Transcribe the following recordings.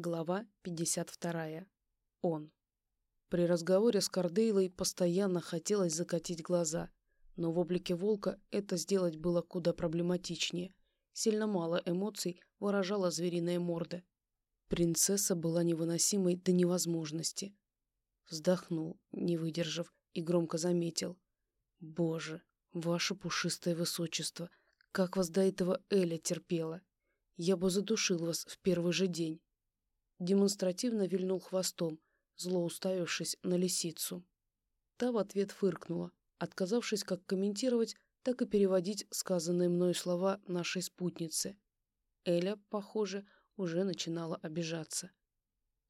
Глава 52. Он. При разговоре с Кардейлой постоянно хотелось закатить глаза, но в облике волка это сделать было куда проблематичнее. Сильно мало эмоций выражала звериная морда. Принцесса была невыносимой до невозможности. Вздохнул, не выдержав, и громко заметил. «Боже, ваше пушистое высочество, как вас до этого Эля терпела! Я бы задушил вас в первый же день!» Демонстративно вильнул хвостом, зло уставившись на лисицу. Та в ответ фыркнула, отказавшись как комментировать, так и переводить сказанные мною слова нашей спутницы. Эля, похоже, уже начинала обижаться.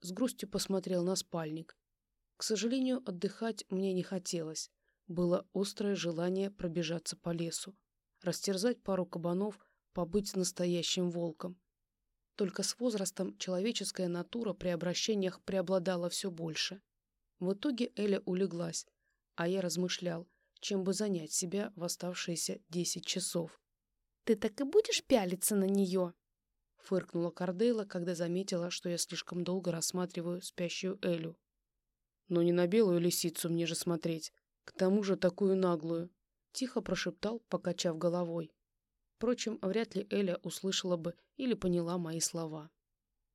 С грустью посмотрел на спальник. К сожалению, отдыхать мне не хотелось. Было острое желание пробежаться по лесу, растерзать пару кабанов, побыть настоящим волком. Только с возрастом человеческая натура при обращениях преобладала все больше. В итоге Эля улеглась, а я размышлял, чем бы занять себя в оставшиеся десять часов. «Ты так и будешь пялиться на нее?» Фыркнула Кардейла, когда заметила, что я слишком долго рассматриваю спящую Элю. «Но не на белую лисицу мне же смотреть, к тому же такую наглую», — тихо прошептал, покачав головой. Впрочем, вряд ли Эля услышала бы или поняла мои слова.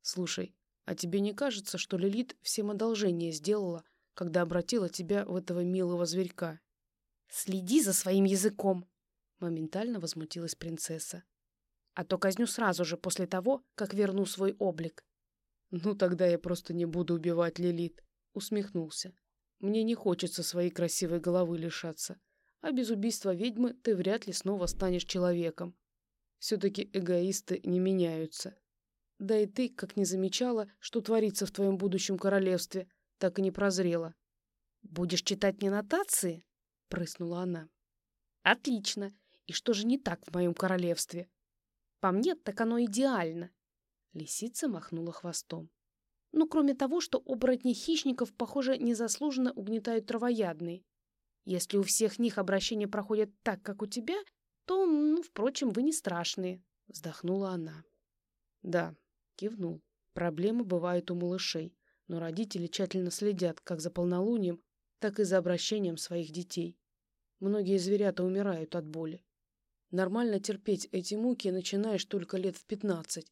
«Слушай, а тебе не кажется, что Лилит всем одолжение сделала, когда обратила тебя в этого милого зверька?» «Следи за своим языком!» — моментально возмутилась принцесса. «А то казню сразу же после того, как верну свой облик». «Ну, тогда я просто не буду убивать Лилит», — усмехнулся. «Мне не хочется своей красивой головы лишаться а без убийства ведьмы ты вряд ли снова станешь человеком. Все-таки эгоисты не меняются. Да и ты, как не замечала, что творится в твоем будущем королевстве, так и не прозрела. «Будешь читать мне нотации?» — прыснула она. «Отлично. И что же не так в моем королевстве? По мне, так оно идеально». Лисица махнула хвостом. Ну, кроме того, что оборотни хищников, похоже, незаслуженно угнетают травоядные. Если у всех них обращение проходит так, как у тебя, то, ну, впрочем, вы не страшные», — вздохнула она. «Да», — кивнул. «Проблемы бывают у малышей, но родители тщательно следят как за полнолунием, так и за обращением своих детей. Многие зверята умирают от боли. Нормально терпеть эти муки начинаешь только лет в пятнадцать,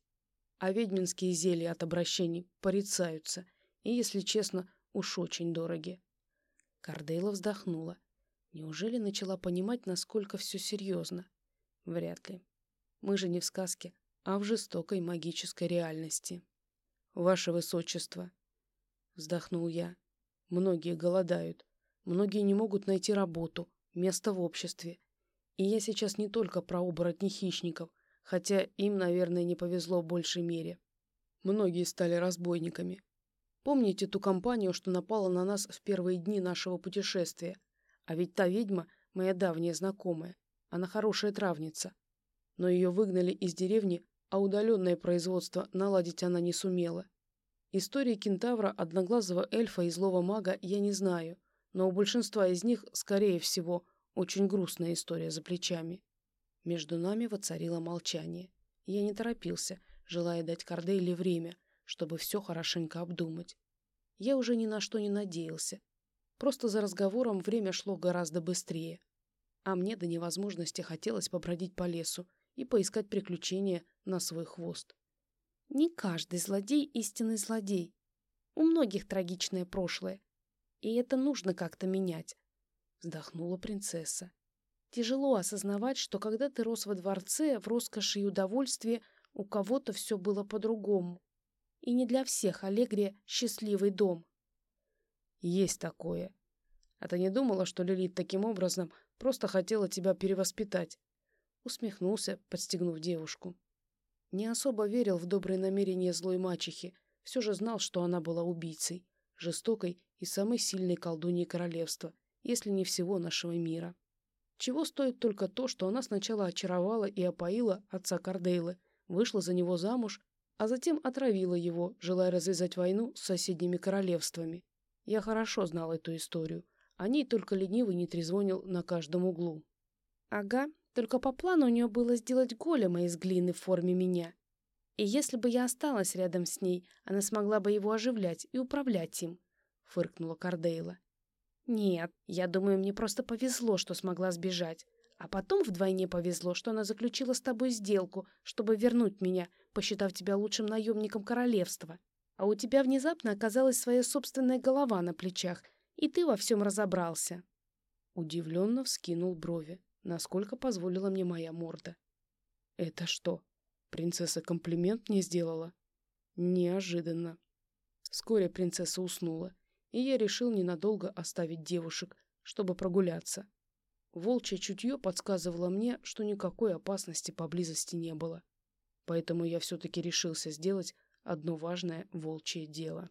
а ведьминские зелья от обращений порицаются, и, если честно, уж очень дороги. Кардейла вздохнула. Неужели начала понимать, насколько все серьезно? Вряд ли. Мы же не в сказке, а в жестокой магической реальности. «Ваше Высочество!» Вздохнул я. «Многие голодают. Многие не могут найти работу, место в обществе. И я сейчас не только про оборотни хищников, хотя им, наверное, не повезло в большей мере. Многие стали разбойниками, Помните ту компанию, что напала на нас в первые дни нашего путешествия? А ведь та ведьма — моя давняя знакомая. Она хорошая травница. Но ее выгнали из деревни, а удаленное производство наладить она не сумела. Истории кентавра, одноглазого эльфа и злого мага я не знаю, но у большинства из них, скорее всего, очень грустная история за плечами. Между нами воцарило молчание. Я не торопился, желая дать Кордейле время — чтобы все хорошенько обдумать. Я уже ни на что не надеялся. Просто за разговором время шло гораздо быстрее. А мне до невозможности хотелось побродить по лесу и поискать приключения на свой хвост. Не каждый злодей — истинный злодей. У многих трагичное прошлое. И это нужно как-то менять. Вздохнула принцесса. Тяжело осознавать, что когда ты рос во дворце, в роскоши и удовольствии, у кого-то все было по-другому. И не для всех Аллегрия счастливый дом. Есть такое. А ты не думала, что Лилит таким образом просто хотела тебя перевоспитать? Усмехнулся, подстегнув девушку. Не особо верил в добрые намерения злой мачехи, все же знал, что она была убийцей, жестокой и самой сильной колдуньей королевства, если не всего нашего мира. Чего стоит только то, что она сначала очаровала и опоила отца Кардейлы, вышла за него замуж а затем отравила его, желая развязать войну с соседними королевствами. Я хорошо знал эту историю. О ней только ленивый не трезвонил на каждом углу. Ага, только по плану у нее было сделать голема из глины в форме меня. И если бы я осталась рядом с ней, она смогла бы его оживлять и управлять им, — фыркнула Кардейла. Нет, я думаю, мне просто повезло, что смогла сбежать. А потом вдвойне повезло, что она заключила с тобой сделку, чтобы вернуть меня, посчитав тебя лучшим наемником королевства. А у тебя внезапно оказалась своя собственная голова на плечах, и ты во всем разобрался. Удивленно вскинул брови, насколько позволила мне моя морда. Это что, принцесса комплимент мне сделала? Неожиданно. Вскоре принцесса уснула, и я решил ненадолго оставить девушек, чтобы прогуляться. Волчье чутье подсказывало мне, что никакой опасности поблизости не было. Поэтому я все-таки решился сделать одно важное волчье дело.